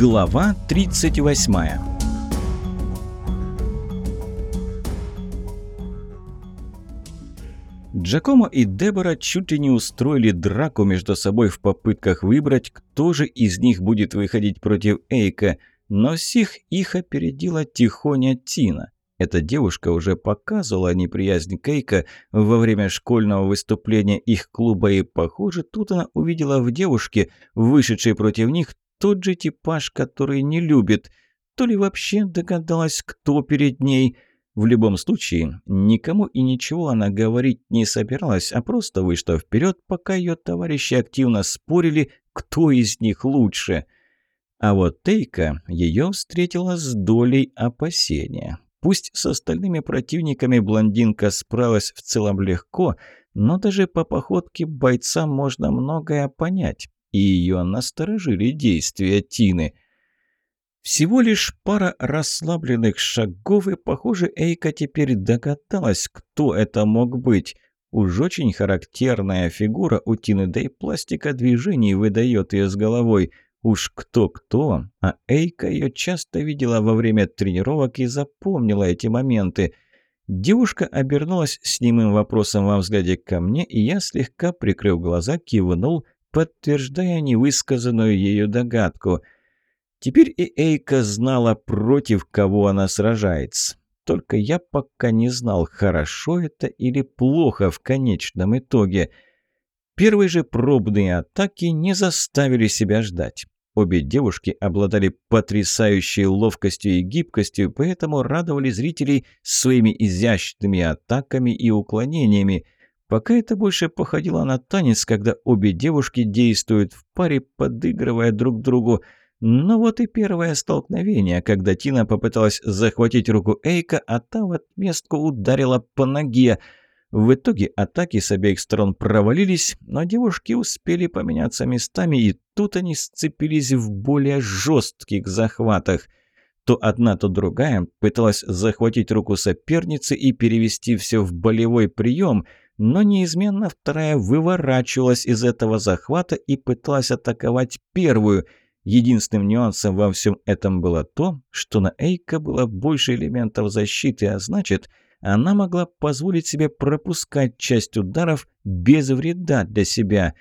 Глава 38 Джакомо и Дебора чуть ли не устроили драку между собой в попытках выбрать, кто же из них будет выходить против Эйка, но сих их опередила тихоня Тина. Эта девушка уже показывала неприязнь Кейка во время школьного выступления их клуба, и, похоже, тут она увидела в девушке, вышедшей против них, тот же типаж, который не любит. То ли вообще догадалась, кто перед ней. В любом случае, никому и ничего она говорить не собиралась, а просто вышла вперед, пока ее товарищи активно спорили, кто из них лучше. А вот Тейка ее встретила с долей опасения. Пусть с остальными противниками блондинка справилась в целом легко, но даже по походке бойца можно многое понять, и ее насторожили действия Тины. Всего лишь пара расслабленных шагов, и, похоже, Эйка теперь догадалась, кто это мог быть. Уж очень характерная фигура у Тины, да и пластика движений выдает ее с головой – Уж кто-кто, а Эйка ее часто видела во время тренировок и запомнила эти моменты. Девушка обернулась с немым вопросом во взгляде ко мне, и я, слегка прикрыв глаза, кивнул, подтверждая невысказанную ею догадку. Теперь и Эйка знала, против кого она сражается. Только я пока не знал, хорошо это или плохо в конечном итоге – Первые же пробные атаки не заставили себя ждать. Обе девушки обладали потрясающей ловкостью и гибкостью, поэтому радовали зрителей своими изящными атаками и уклонениями. Пока это больше походило на танец, когда обе девушки действуют в паре, подыгрывая друг другу. Но вот и первое столкновение, когда Тина попыталась захватить руку Эйка, а та в отместку ударила по ноге – в итоге атаки с обеих сторон провалились, но девушки успели поменяться местами, и тут они сцепились в более жестких захватах. То одна, то другая пыталась захватить руку соперницы и перевести все в болевой прием, но неизменно вторая выворачивалась из этого захвата и пыталась атаковать первую. Единственным нюансом во всем этом было то, что на Эйка было больше элементов защиты, а значит – она могла позволить себе пропускать часть ударов без вреда для себя.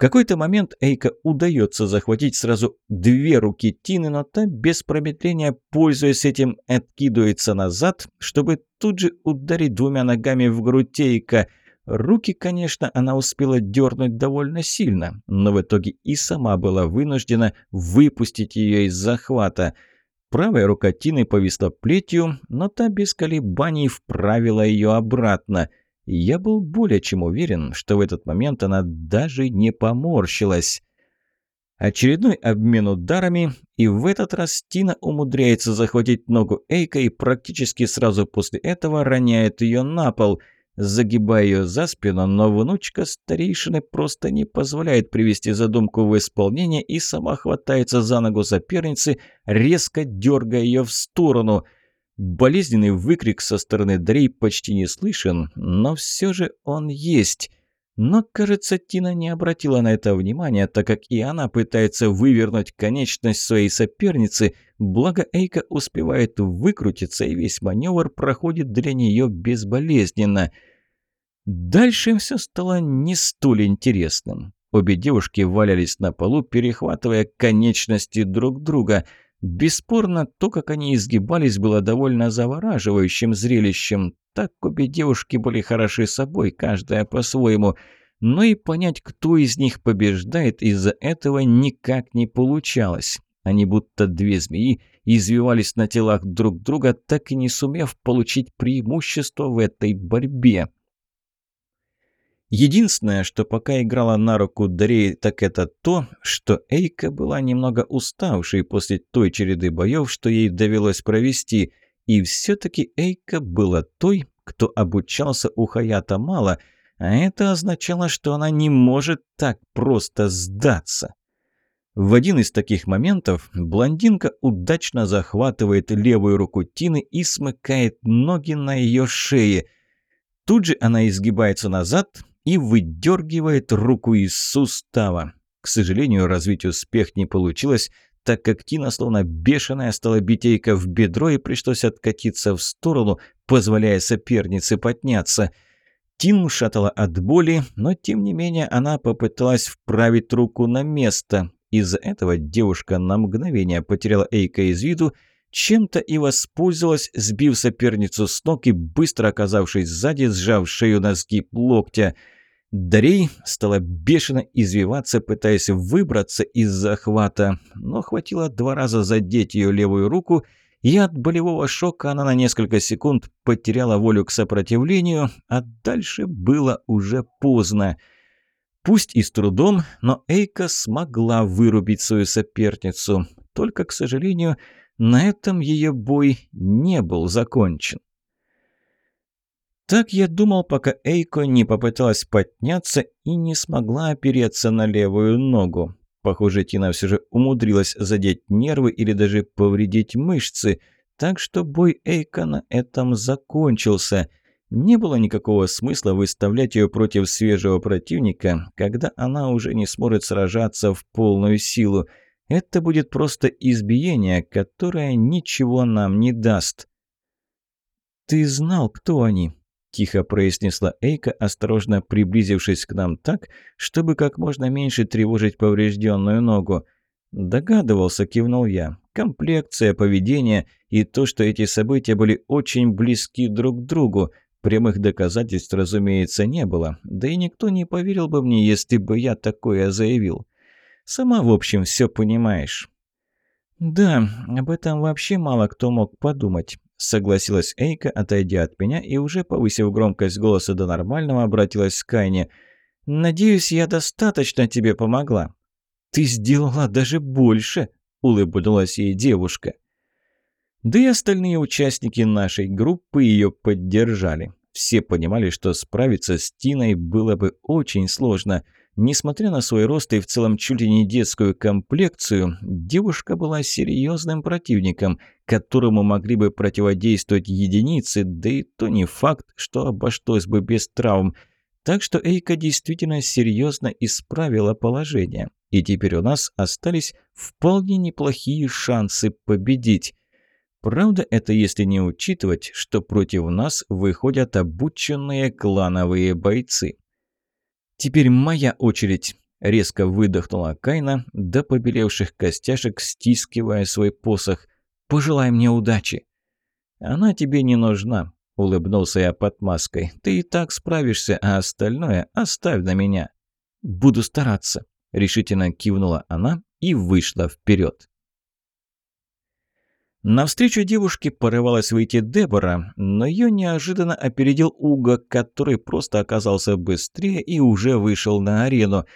Какой-то момент Эйка удается захватить сразу две руки Тины, но та без промедления, пользуясь этим, откидывается назад, чтобы тут же ударить двумя ногами в грудь Эйка. Руки, конечно, она успела дернуть довольно сильно, но в итоге и сама была вынуждена выпустить ее из захвата – Правая рука Тины повисла плетью, но та без колебаний вправила ее обратно. Я был более чем уверен, что в этот момент она даже не поморщилась. Очередной обмен ударами, и в этот раз Тина умудряется захватить ногу Эйка и практически сразу после этого роняет ее на пол – загибая ее за спину, но внучка старейшины просто не позволяет привести задумку в исполнение и сама хватается за ногу соперницы, резко дергая ее в сторону. Болезненный выкрик со стороны Дрей почти не слышен, но все же он есть. Но, кажется, Тина не обратила на это внимания, так как и она пытается вывернуть конечность своей соперницы, благо Эйка успевает выкрутиться, и весь маневр проходит для нее безболезненно – Дальше все стало не столь интересным. Обе девушки валялись на полу, перехватывая конечности друг друга. Бесспорно, то, как они изгибались, было довольно завораживающим зрелищем. Так обе девушки были хороши собой, каждая по-своему. Но и понять, кто из них побеждает, из-за этого никак не получалось. Они будто две змеи извивались на телах друг друга, так и не сумев получить преимущество в этой борьбе. Единственное, что пока играла на руку Дарей, так это то, что Эйка была немного уставшей после той череды боев, что ей довелось провести. И все-таки Эйка была той, кто обучался у Хаята мало, а это означало, что она не может так просто сдаться. В один из таких моментов блондинка удачно захватывает левую руку Тины и смыкает ноги на ее шее. Тут же она изгибается назад, и выдергивает руку из сустава. К сожалению, развить успех не получилось, так как Тина, словно бешеная, стала бить Эйка в бедро и пришлось откатиться в сторону, позволяя сопернице подняться. Тину шатала от боли, но тем не менее она попыталась вправить руку на место. Из-за этого девушка на мгновение потеряла Эйка из виду, чем-то и воспользовалась, сбив соперницу с ног и быстро оказавшись сзади, сжав шею на сгиб локтя – Дарей стала бешено извиваться, пытаясь выбраться из захвата, но хватило два раза задеть ее левую руку, и от болевого шока она на несколько секунд потеряла волю к сопротивлению, а дальше было уже поздно. Пусть и с трудом, но Эйка смогла вырубить свою соперницу. Только, к сожалению, на этом ее бой не был закончен. Так я думал, пока Эйко не попыталась подняться и не смогла опереться на левую ногу. Похоже, Тина все же умудрилась задеть нервы или даже повредить мышцы, так что бой Эйка на этом закончился. Не было никакого смысла выставлять ее против свежего противника, когда она уже не сможет сражаться в полную силу. Это будет просто избиение, которое ничего нам не даст. «Ты знал, кто они?» – тихо произнесла Эйка, осторожно приблизившись к нам так, чтобы как можно меньше тревожить поврежденную ногу. «Догадывался», – кивнул я. «Комплекция, поведение и то, что эти события были очень близки друг к другу. Прямых доказательств, разумеется, не было. Да и никто не поверил бы мне, если бы я такое заявил. Сама, в общем, все понимаешь». «Да, об этом вообще мало кто мог подумать согласилась Эйка, отойдя от меня и уже повысив громкость голоса до нормального, обратилась к Кайне. «Надеюсь, я достаточно тебе помогла». «Ты сделала даже больше», — улыбнулась ей девушка. Да и остальные участники нашей группы ее поддержали. Все понимали, что справиться с Тиной было бы очень сложно — Несмотря на свой рост и в целом чуть ли не детскую комплекцию, девушка была серьезным противником, которому могли бы противодействовать единицы, да и то не факт, что обошлось бы без травм. Так что Эйка действительно серьезно исправила положение, и теперь у нас остались вполне неплохие шансы победить. Правда, это если не учитывать, что против нас выходят обученные клановые бойцы. «Теперь моя очередь!» — резко выдохнула Кайна, до побелевших костяшек стискивая свой посох. «Пожелай мне удачи!» «Она тебе не нужна», — улыбнулся я под маской. «Ты и так справишься, а остальное оставь на меня». «Буду стараться», — решительно кивнула она и вышла вперед. Навстречу девушке порывалась выйти Дебора, но ее неожиданно опередил Уго, который просто оказался быстрее и уже вышел на арену.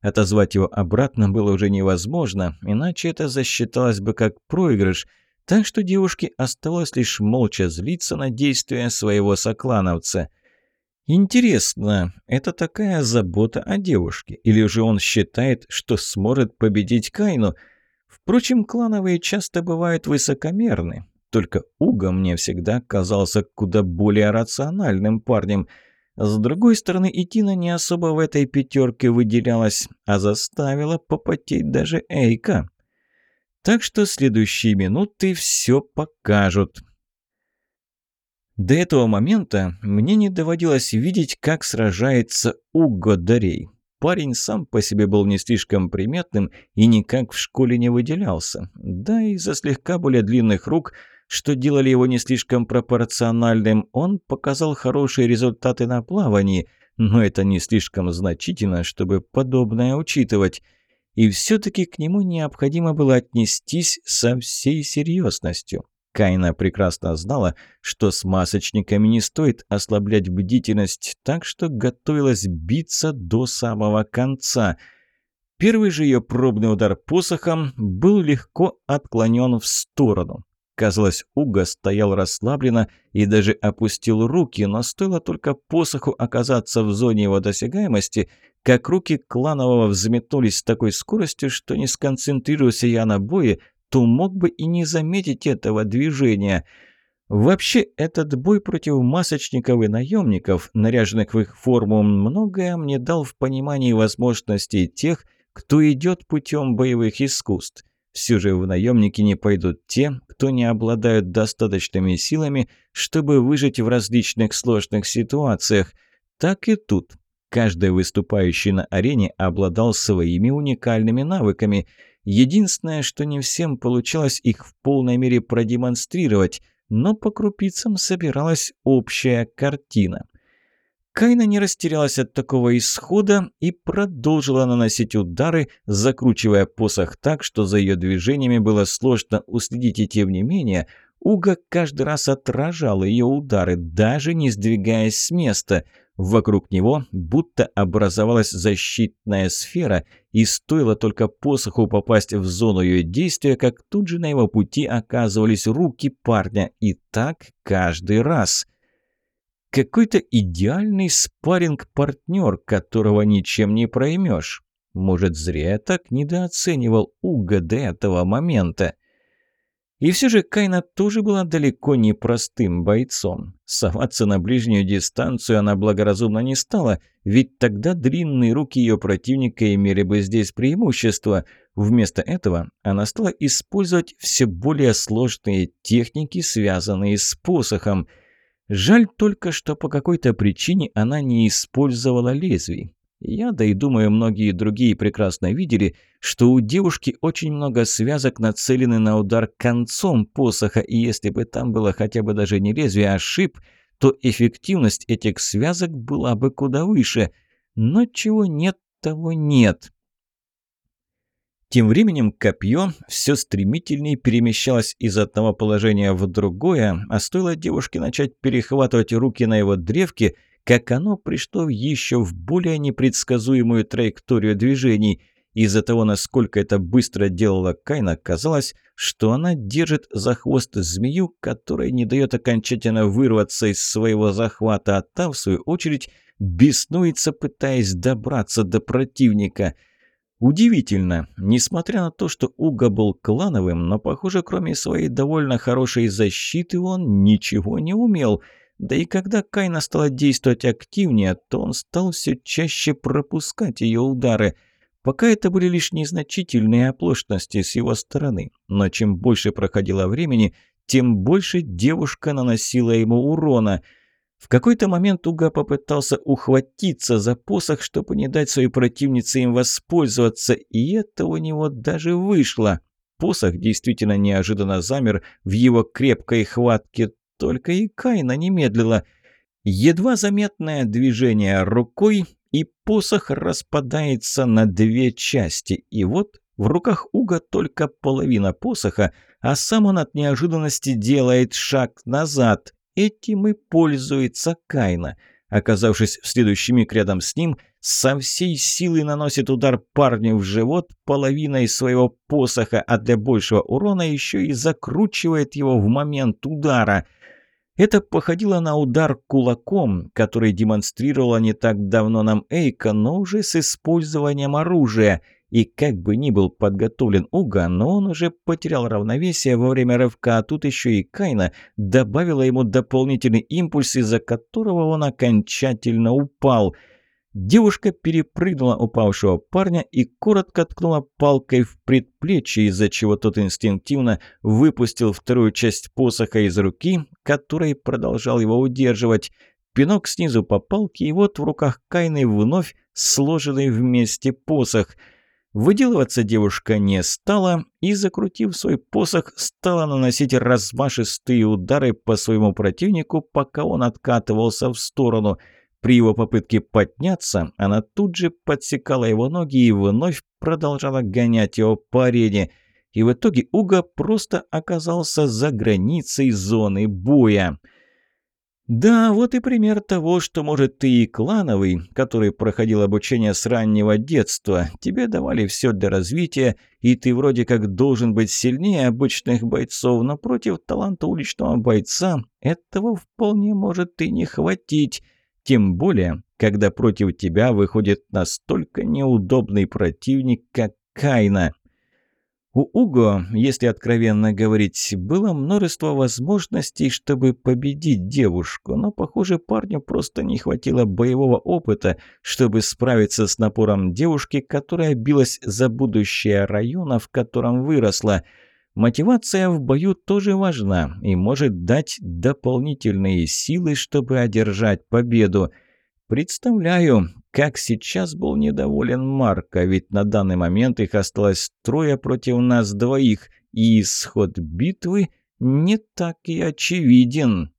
Отозвать его обратно было уже невозможно, иначе это засчиталось бы как проигрыш, так что девушке оставалось лишь молча злиться на действия своего соклановца. Интересно, это такая забота о девушке, или же он считает, что сможет победить Кайну – Впрочем, клановые часто бывают высокомерны. Только Уга мне всегда казался куда более рациональным парнем. С другой стороны, и Тина не особо в этой пятерке выделялась, а заставила попотеть даже Эйка. Так что следующие минуты все покажут. До этого момента мне не доводилось видеть, как сражается Уго Дарей. Парень сам по себе был не слишком приметным и никак в школе не выделялся. Да и за слегка более длинных рук, что делали его не слишком пропорциональным, он показал хорошие результаты на плавании, но это не слишком значительно, чтобы подобное учитывать. И все-таки к нему необходимо было отнестись со всей серьезностью. Кайна прекрасно знала, что с масочниками не стоит ослаблять бдительность, так что готовилась биться до самого конца. Первый же ее пробный удар посохом был легко отклонен в сторону. Казалось, Уга стоял расслабленно и даже опустил руки, но стоило только посоху оказаться в зоне его досягаемости, как руки кланового взметнулись с такой скоростью, что не сконцентрируясь я на бое, то мог бы и не заметить этого движения. Вообще, этот бой против масочников и наемников, наряженных в их форму, многое мне дал в понимании возможностей тех, кто идет путем боевых искусств. Все же в наемники не пойдут те, кто не обладают достаточными силами, чтобы выжить в различных сложных ситуациях. Так и тут. Каждый выступающий на арене обладал своими уникальными навыками. Единственное, что не всем получалось их в полной мере продемонстрировать, но по крупицам собиралась общая картина. Кайна не растерялась от такого исхода и продолжила наносить удары, закручивая посох так, что за ее движениями было сложно уследить, и тем не менее Уга каждый раз отражал ее удары, даже не сдвигаясь с места. Вокруг него будто образовалась защитная сфера, и стоило только посоху попасть в зону ее действия, как тут же на его пути оказывались руки парня, и так каждый раз – какой-то идеальный спарринг-партнер, которого ничем не проймешь. Может, зря я так недооценивал Уга до этого момента. И все же Кайна тоже была далеко не простым бойцом. Соваться на ближнюю дистанцию она благоразумно не стала, ведь тогда длинные руки ее противника имели бы здесь преимущество. Вместо этого она стала использовать все более сложные техники, связанные с посохом – Жаль только, что по какой-то причине она не использовала лезвий. Я, да и думаю, многие другие прекрасно видели, что у девушки очень много связок нацелены на удар концом посоха, и если бы там было хотя бы даже не лезвие, а шип, то эффективность этих связок была бы куда выше. Но чего нет, того нет. Тем временем копье все стремительнее перемещалось из одного положения в другое, а стоило девушке начать перехватывать руки на его древке, как оно пришло еще в более непредсказуемую траекторию движений. Из-за того, насколько это быстро делала Кайна, казалось, что она держит за хвост змею, которая не дает окончательно вырваться из своего захвата, а та, в свою очередь, беснуется, пытаясь добраться до противника – Удивительно, несмотря на то, что Уга был клановым, но, похоже, кроме своей довольно хорошей защиты, он ничего не умел. Да и когда Кайна стала действовать активнее, то он стал все чаще пропускать ее удары. Пока это были лишь незначительные оплошности с его стороны, но чем больше проходило времени, тем больше девушка наносила ему урона – в какой-то момент Уга попытался ухватиться за посох, чтобы не дать своей противнице им воспользоваться, и это у него даже вышло. Посох действительно неожиданно замер в его крепкой хватке, только и Кайна не медлила. Едва заметное движение рукой, и посох распадается на две части, и вот в руках Уга только половина посоха, а сам он от неожиданности делает шаг назад. Этим и пользуется Кайна. Оказавшись в следующий миг рядом с ним, со всей силы наносит удар парню в живот половиной своего посоха, а для большего урона еще и закручивает его в момент удара. Это походило на удар кулаком, который демонстрировала не так давно нам Эйка, но уже с использованием оружия – и как бы ни был подготовлен Уга, но он уже потерял равновесие во время рывка, а тут еще и Кайна добавила ему дополнительный импульс, из-за которого он окончательно упал. Девушка перепрыгнула упавшего парня и коротко ткнула палкой в предплечье, из-за чего тот инстинктивно выпустил вторую часть посоха из руки, которой продолжал его удерживать. Пинок снизу по палке, и вот в руках Кайны вновь сложенный вместе посох – Выделываться девушка не стала и, закрутив свой посох, стала наносить размашистые удары по своему противнику, пока он откатывался в сторону. При его попытке подняться, она тут же подсекала его ноги и вновь продолжала гонять его по арене. И в итоге Уга просто оказался за границей зоны боя. Да, вот и пример того, что, может, ты и клановый, который проходил обучение с раннего детства. Тебе давали все для развития, и ты вроде как должен быть сильнее обычных бойцов, но против таланта уличного бойца этого вполне может и не хватить. Тем более, когда против тебя выходит настолько неудобный противник, как Кайна. У Уго, если откровенно говорить, было множество возможностей, чтобы победить девушку, но, похоже, парню просто не хватило боевого опыта, чтобы справиться с напором девушки, которая билась за будущее района, в котором выросла. Мотивация в бою тоже важна и может дать дополнительные силы, чтобы одержать победу. Представляю, как сейчас был недоволен Марко, ведь на данный момент их осталось трое против нас двоих, и исход битвы не так и очевиден.